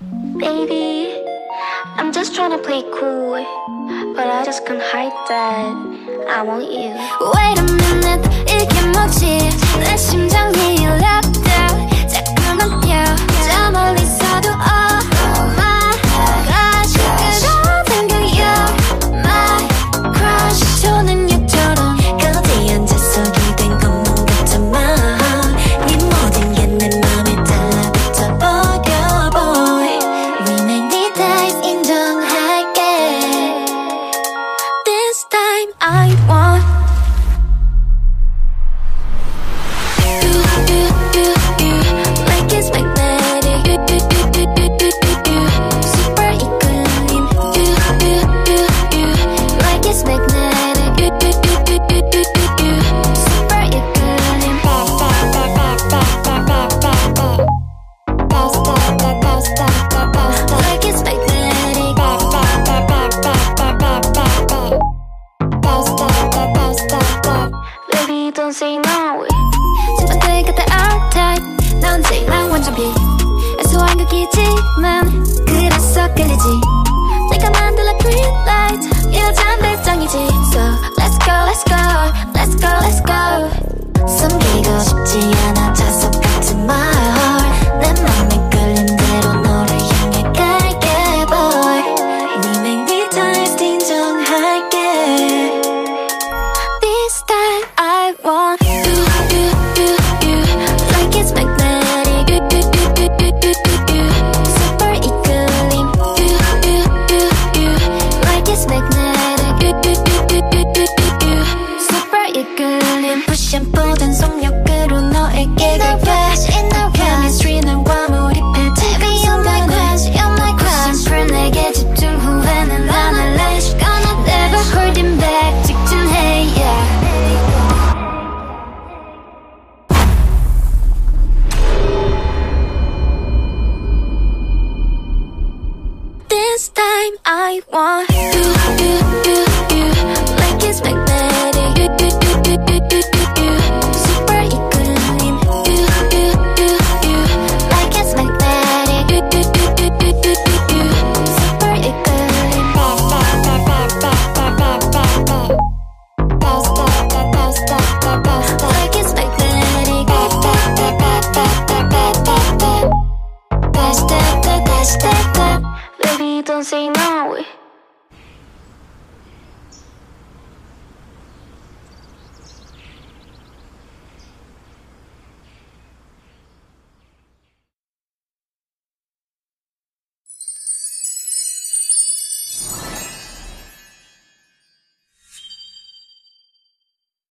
Baby, I'm just trying to play cool, but I just can't hide that I want you. Wait a minute, 이게 뭐지? 내 심장이 I want 자극이지만 그 I want you, you, you, you Like it's magnetic You, you, you, you, you, you, you Super equilibrium You, you, you, you Like it's magnetic You, you, you, you, you, you, you Super equilibrium Like it's magnetic Dash, dash, dash, dash, dash Please don't say no.